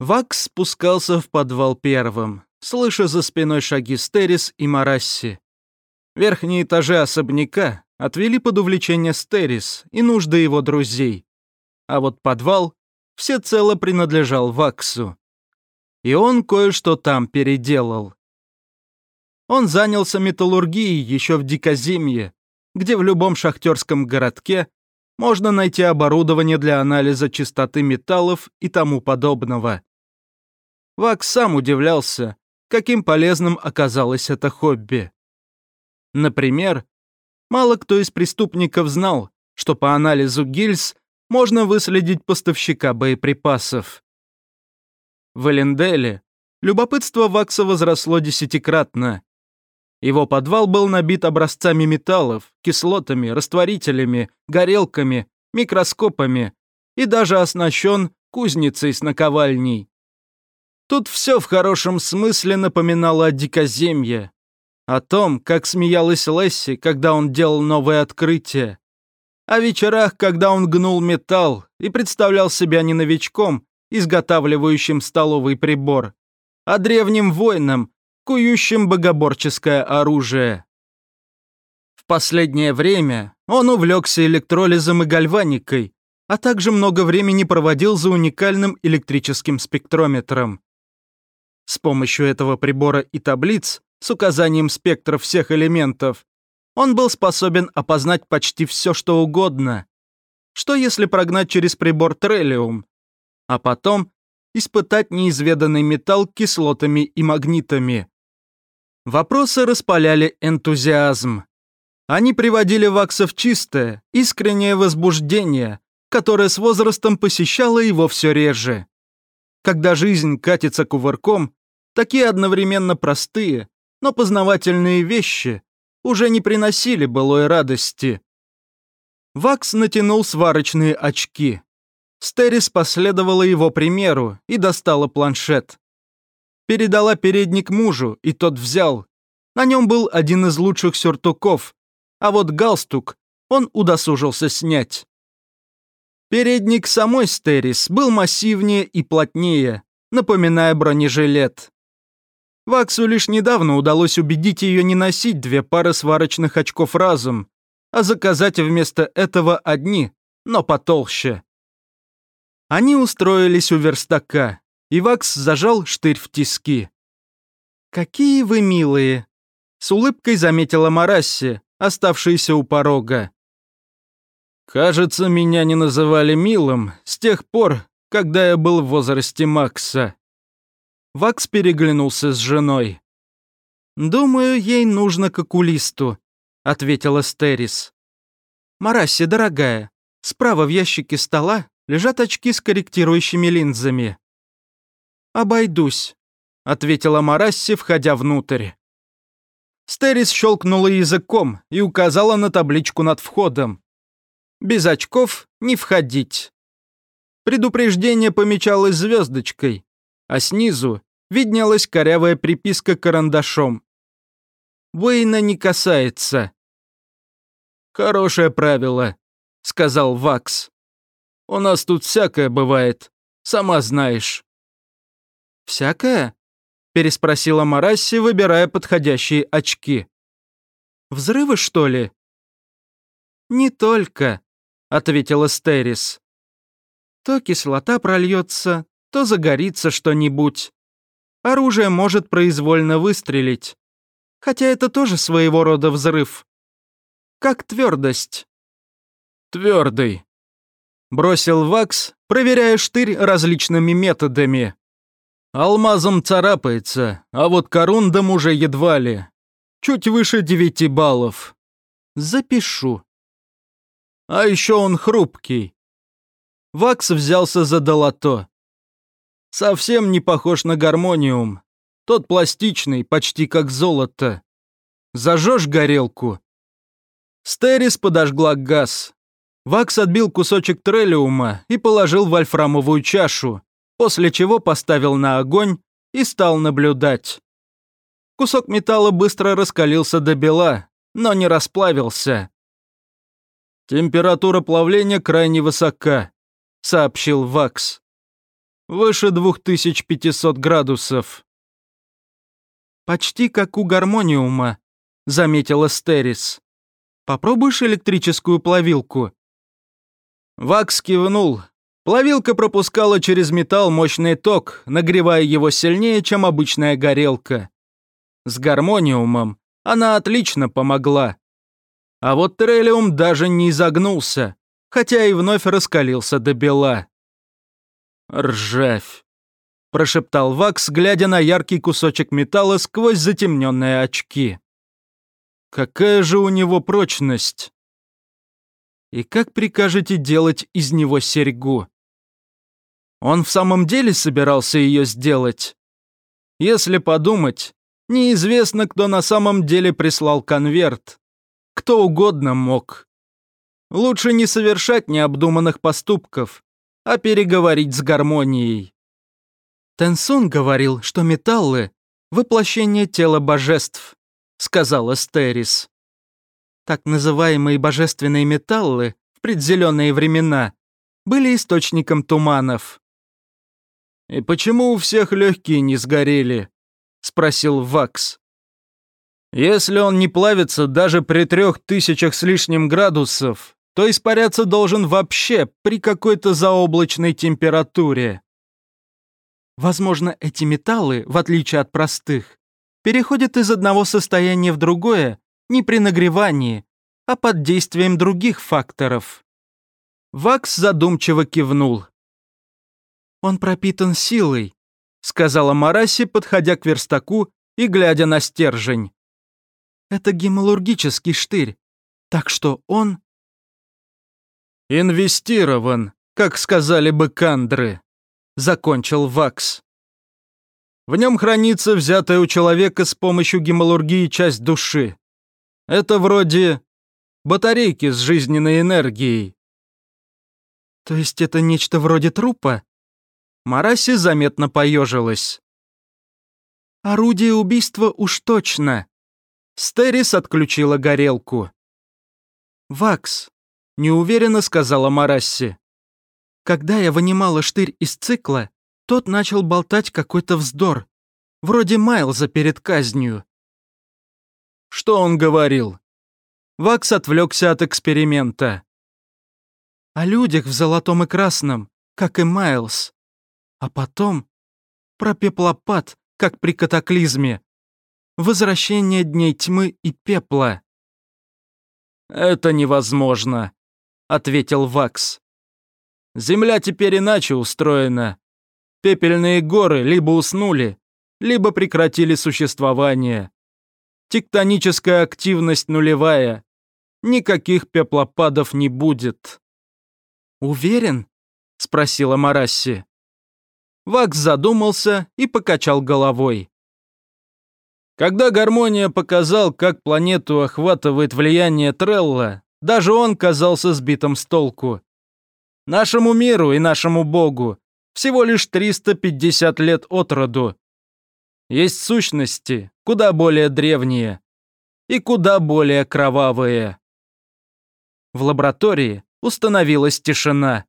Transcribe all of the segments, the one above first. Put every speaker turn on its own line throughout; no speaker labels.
Вакс спускался в подвал первым, слыша за спиной шаги Стерис и Марасси. Верхние этажи особняка отвели под увлечение Стерис и нужды его друзей. А вот подвал всецело принадлежал Ваксу. И он кое-что там переделал. Он занялся металлургией еще в Дикоземье, где в любом шахтерском городке можно найти оборудование для анализа чистоты металлов и тому подобного. Вакс сам удивлялся, каким полезным оказалось это хобби. Например, мало кто из преступников знал, что по анализу гильз можно выследить поставщика боеприпасов. В Эленделе любопытство Вакса возросло десятикратно. Его подвал был набит образцами металлов, кислотами, растворителями, горелками, микроскопами и даже оснащен кузницей с наковальней. Тут все в хорошем смысле напоминало о дикоземье, о том, как смеялась Лесси, когда он делал новое открытие, о вечерах, когда он гнул металл и представлял себя не новичком, изготавливающим столовый прибор, а древним воином, кующим богоборческое оружие. В последнее время он увлекся электролизом и гальваникой, а также много времени проводил за уникальным электрическим спектрометром. С помощью этого прибора и таблиц с указанием спектров всех элементов он был способен опознать почти все, что угодно. Что если прогнать через прибор трелиум, а потом испытать неизведанный металл кислотами и магнитами? Вопросы распаляли энтузиазм. Они приводили Вакса в чистое, искреннее возбуждение, которое с возрастом посещало его все реже. Когда жизнь катится кувырком, такие одновременно простые, но познавательные вещи уже не приносили былой радости. Вакс натянул сварочные очки. Стерис последовала его примеру и достала планшет. Передала передник мужу, и тот взял. На нем был один из лучших сюртуков, а вот галстук он удосужился снять. Передник самой Стерис был массивнее и плотнее, напоминая бронежилет. Ваксу лишь недавно удалось убедить ее не носить две пары сварочных очков разом, а заказать вместо этого одни, но потолще. Они устроились у верстака, и Вакс зажал штырь в тиски. «Какие вы милые!» — с улыбкой заметила Марасси, оставшаяся у порога. «Кажется, меня не называли милым с тех пор, когда я был в возрасте Макса». Вакс переглянулся с женой. «Думаю, ей нужно к окулисту», — ответила Стерис. «Марасси, дорогая, справа в ящике стола лежат очки с корректирующими линзами. «Обойдусь», — ответила Марасси, входя внутрь. Стерис щелкнула языком и указала на табличку над входом. «Без очков не входить». Предупреждение помечалось звездочкой, а снизу виднелась корявая приписка карандашом. «Уэйна не касается». «Хорошее правило», — сказал Вакс. «У нас тут всякое бывает, сама знаешь». «Всякое?» — переспросила Марасси, выбирая подходящие очки. «Взрывы, что ли?» «Не только», — ответила Стерис. «То кислота прольется, то загорится что-нибудь. Оружие может произвольно выстрелить. Хотя это тоже своего рода взрыв. Как твердость». «Твердый», — бросил Вакс, проверяя штырь различными методами. Алмазом царапается, а вот корундом уже едва ли. Чуть выше девяти баллов. Запишу. А еще он хрупкий. Вакс взялся за долото. Совсем не похож на гармониум. Тот пластичный, почти как золото. Зажжешь горелку. Стерис подожгла газ. Вакс отбил кусочек трелиума и положил в вольфрамовую чашу, после чего поставил на огонь и стал наблюдать. Кусок металла быстро раскалился до бела, но не расплавился. «Температура плавления крайне высока», — сообщил Вакс. выше 2500 градусов. «Почти как у гармониума», — заметила Стерис. «Попробуешь электрическую плавилку?» Вакс кивнул. Плавилка пропускала через металл мощный ток, нагревая его сильнее, чем обычная горелка. С гармониумом она отлично помогла. А вот Трелиум даже не изогнулся, хотя и вновь раскалился до бела. «Ржавь», — прошептал Вакс, глядя на яркий кусочек металла сквозь затемненные очки. «Какая же у него прочность!» «И как прикажете делать из него серьгу?» Он в самом деле собирался ее сделать? Если подумать, неизвестно, кто на самом деле прислал конверт. Кто угодно мог. Лучше не совершать необдуманных поступков, а переговорить с гармонией. Тенсун говорил, что металлы — воплощение тела божеств, сказала Стерис. Так называемые божественные металлы в предзеленые времена были источником туманов. «И почему у всех легкие не сгорели?» — спросил Вакс. «Если он не плавится даже при трех тысячах с лишним градусов, то испаряться должен вообще при какой-то заоблачной температуре». Возможно, эти металлы, в отличие от простых, переходят из одного состояния в другое не при нагревании, а под действием других факторов. Вакс задумчиво кивнул. «Он пропитан силой», — сказала Мараси, подходя к верстаку и глядя на стержень. «Это гемалургический штырь, так что он...» «Инвестирован, как сказали бы кандры», — закончил Вакс. В нем хранится взятая у человека с помощью гемалургии часть души. Это вроде батарейки с жизненной энергией. То есть это нечто вроде трупа? Мараси заметно поежилась. «Орудие убийства уж точно!» Стерис отключила горелку. «Вакс», — неуверенно сказала Марасси. «Когда я вынимала штырь из цикла, тот начал болтать какой-то вздор, вроде Майлза перед казнью». «Что он говорил?» Вакс отвлекся от эксперимента. «О людях в золотом и красном, как и Майлз. А потом про пеплопад, как при катаклизме. Возвращение дней тьмы и пепла. «Это невозможно», — ответил Вакс. «Земля теперь иначе устроена. Пепельные горы либо уснули, либо прекратили существование. Тектоническая активность нулевая. Никаких пеплопадов не будет». «Уверен?» — спросила Марасси. Вакс задумался и покачал головой. Когда Гармония показал, как планету охватывает влияние Трелла, даже он казался сбитым с толку. Нашему миру и нашему богу всего лишь 350 лет от роду. Есть сущности, куда более древние и куда более кровавые. В лаборатории установилась тишина.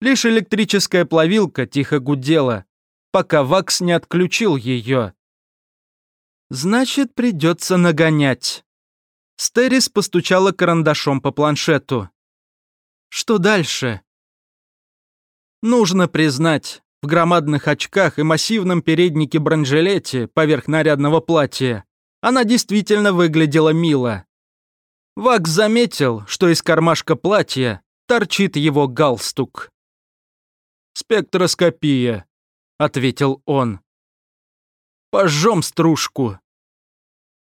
Лишь электрическая плавилка тихо гудела, пока Вакс не отключил ее. «Значит, придется нагонять». Стерис постучала карандашом по планшету. «Что дальше?» Нужно признать, в громадных очках и массивном переднике бронжилете поверх нарядного платья она действительно выглядела мило. Вакс заметил, что из кармашка платья торчит его галстук. «Спектроскопия», — ответил он. «Пожжем стружку».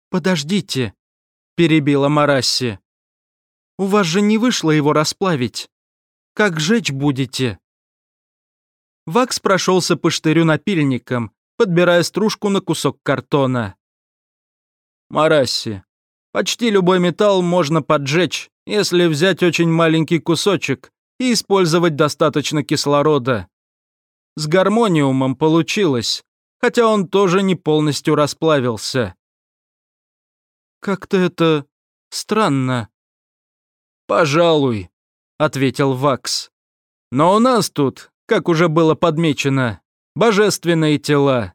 «Подождите», — перебила Марасси. «У вас же не вышло его расплавить. Как жечь будете?» Вакс прошелся по штырю напильником, подбирая стружку на кусок картона. «Марасси, почти любой металл можно поджечь, если взять очень маленький кусочек и использовать достаточно кислорода. С гармониумом получилось, хотя он тоже не полностью расплавился. «Как-то это странно». «Пожалуй», — ответил Вакс. «Но у нас тут как уже было подмечено, божественные тела.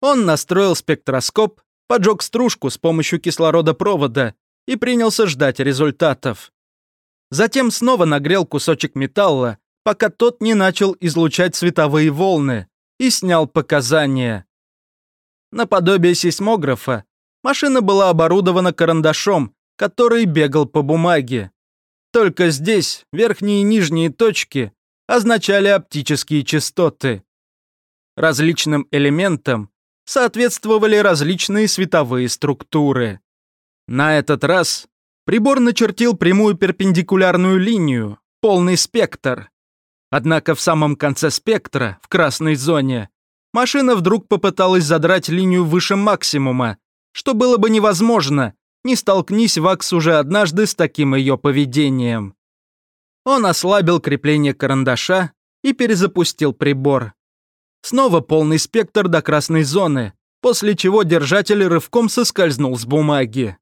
Он настроил спектроскоп, поджег стружку с помощью кислородопровода и принялся ждать результатов. Затем снова нагрел кусочек металла, пока тот не начал излучать световые волны, и снял показания. Наподобие сейсмографа, машина была оборудована карандашом, который бегал по бумаге. Только здесь верхние и нижние точки означали оптические частоты. Различным элементам соответствовали различные световые структуры. На этот раз прибор начертил прямую перпендикулярную линию, полный спектр. Однако в самом конце спектра, в красной зоне, машина вдруг попыталась задрать линию выше максимума, что было бы невозможно, не столкнись Вакс уже однажды с таким ее поведением. Он ослабил крепление карандаша и перезапустил прибор. Снова полный спектр до красной зоны, после чего держатель рывком соскользнул с бумаги.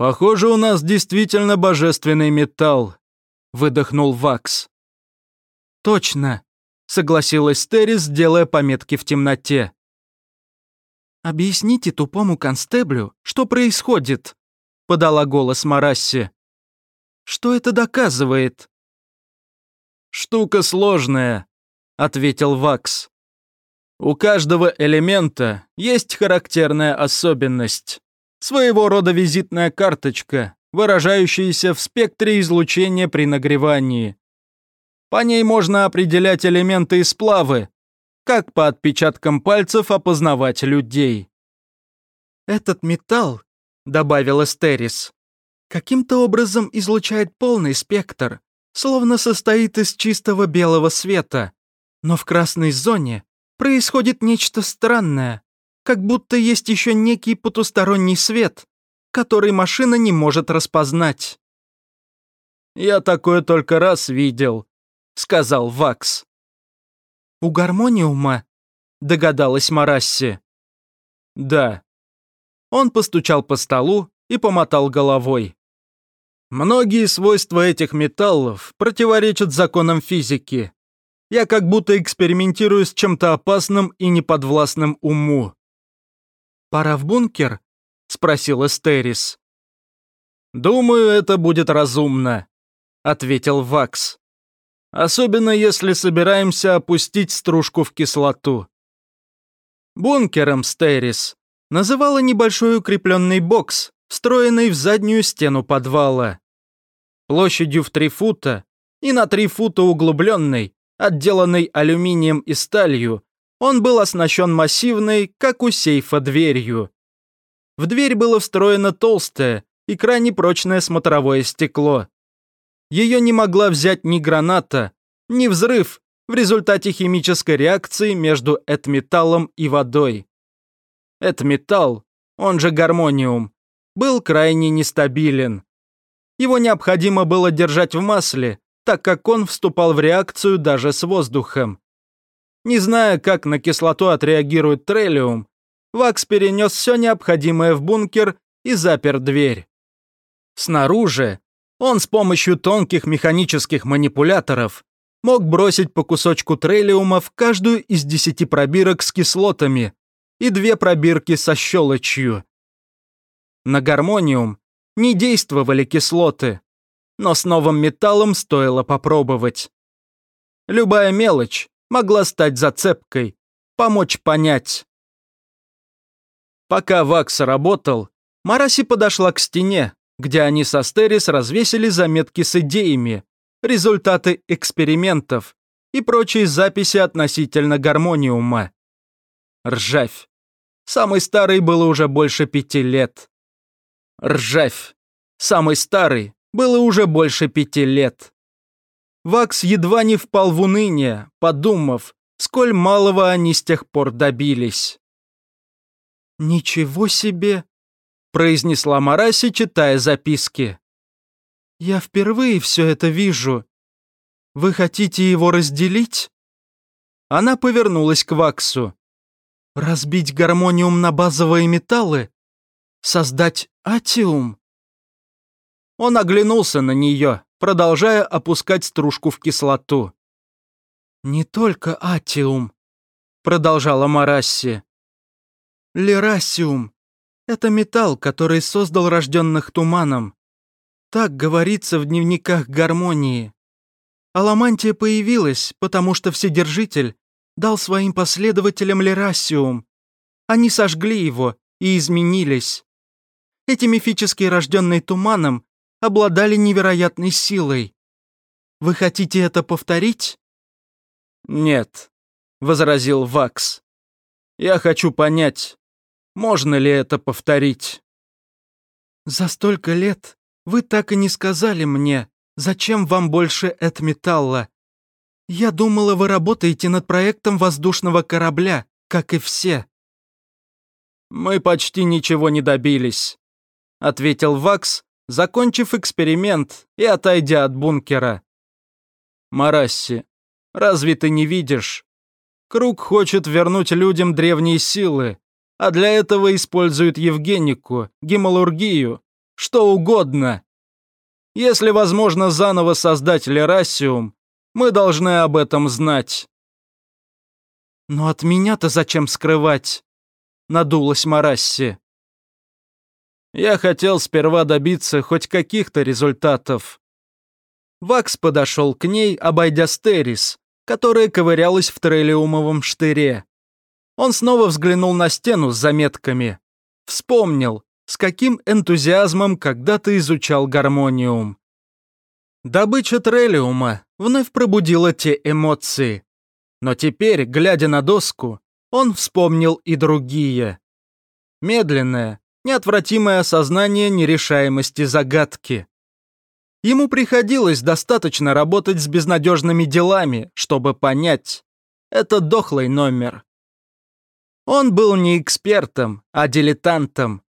«Похоже, у нас действительно божественный металл», — выдохнул Вакс. «Точно», — согласилась Террис, делая пометки в темноте. «Объясните тупому констеблю, что происходит», — подала голос Марасси. «Что это доказывает?» «Штука сложная», — ответил Вакс. «У каждого элемента есть характерная особенность, своего рода визитная карточка, выражающаяся в спектре излучения при нагревании. По ней можно определять элементы и сплавы, как по отпечаткам пальцев опознавать людей. «Этот металл», — добавил Эстерис, — «каким-то образом излучает полный спектр, словно состоит из чистого белого света. Но в красной зоне происходит нечто странное, как будто есть еще некий потусторонний свет, который машина не может распознать». «Я такое только раз видел», — сказал Вакс. «У гармониума?» — догадалась Марасси. «Да». Он постучал по столу и помотал головой. «Многие свойства этих металлов противоречат законам физики. Я как будто экспериментирую с чем-то опасным и неподвластным уму». «Пора в бункер?» — спросил Эстерис. «Думаю, это будет разумно», — ответил Вакс. Особенно если собираемся опустить стружку в кислоту. Бункером Стерис называла небольшой укрепленный бокс, встроенный в заднюю стену подвала. Площадью в три фута и на три фута углубленный, отделанный алюминием и сталью, он был оснащен массивной, как у сейфа, дверью. В дверь было встроено толстое и крайне прочное смотровое стекло. Ее не могла взять ни граната, ни взрыв в результате химической реакции между этметаллом и водой. Этметалл, он же гармониум, был крайне нестабилен. Его необходимо было держать в масле, так как он вступал в реакцию даже с воздухом. Не зная, как на кислоту отреагирует трелиум, Вакс перенес все необходимое в бункер и запер дверь. Снаружи он с помощью тонких механических манипуляторов мог бросить по кусочку трелиума в каждую из десяти пробирок с кислотами и две пробирки со щелочью. На гармониум не действовали кислоты, но с новым металлом стоило попробовать. Любая мелочь могла стать зацепкой, помочь понять. Пока Вакс работал, Мараси подошла к стене, где они со Стерис развесили заметки с идеями, результаты экспериментов и прочие записи относительно гармониума. Ржавь. Самый старый было уже больше пяти лет. Ржавь. Самый старый было уже больше пяти лет. Вакс едва не впал в уныние, подумав, сколь малого они с тех пор добились. «Ничего себе!» произнесла Мараси, читая записки. «Я впервые все это вижу. Вы хотите его разделить?» Она повернулась к Ваксу. «Разбить гармониум на базовые металлы? Создать атиум?» Он оглянулся на нее, продолжая опускать стружку в кислоту. «Не только атиум», — продолжала Марасси. «Лерасиум — это металл, который создал рожденных туманом. Так говорится в дневниках гармонии. Аламантия появилась, потому что Вседержитель дал своим последователям Лерасиум. Они сожгли его и изменились. Эти мифические рожденные туманом обладали невероятной силой. Вы хотите это повторить? Нет, возразил Вакс. Я хочу понять, можно ли это повторить. За столько лет вы так и не сказали мне, зачем вам больше эт металла. Я думала, вы работаете над проектом воздушного корабля, как и все. Мы почти ничего не добились, ответил Вакс, закончив эксперимент и отойдя от бункера. Марасси, разве ты не видишь? Круг хочет вернуть людям древние силы, а для этого используют Евгенику, гемалургию, что угодно. Если возможно заново создать Лерасиум, мы должны об этом знать. Но от меня-то зачем скрывать? Надулась Марасси. Я хотел сперва добиться хоть каких-то результатов. Вакс подошел к ней, обойдя Стерис, которая ковырялась в трелиумовом штыре. Он снова взглянул на стену с заметками. Вспомнил, с каким энтузиазмом когда-то изучал гармониум. Добыча трелиума вновь пробудила те эмоции. Но теперь, глядя на доску, он вспомнил и другие. Медленное, неотвратимое осознание нерешаемости загадки. Ему приходилось достаточно работать с безнадежными делами, чтобы понять. Это дохлый номер. Он был не экспертом, а дилетантом.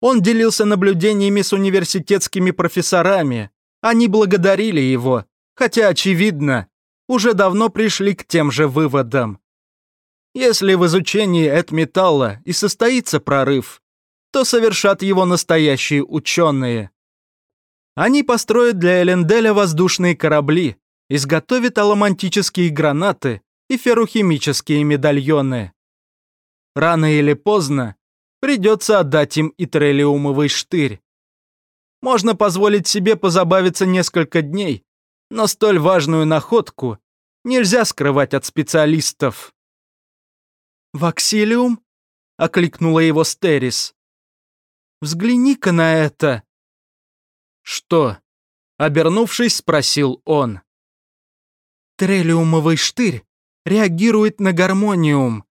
Он делился наблюдениями с университетскими профессорами. Они благодарили его, хотя, очевидно, уже давно пришли к тем же выводам. Если в изучении металла и состоится прорыв, то совершат его настоящие ученые. Они построят для Эленделя воздушные корабли, изготовят аламантические гранаты и феррухимические медальоны. Рано или поздно придется отдать им и трелиумовый штырь. Можно позволить себе позабавиться несколько дней, но столь важную находку нельзя скрывать от специалистов. «Ваксилиум?» — окликнула его Стерис. Взгляни-ка на это!» «Что?» — обернувшись, спросил он. «Трелиумовый штырь реагирует на гармониум»,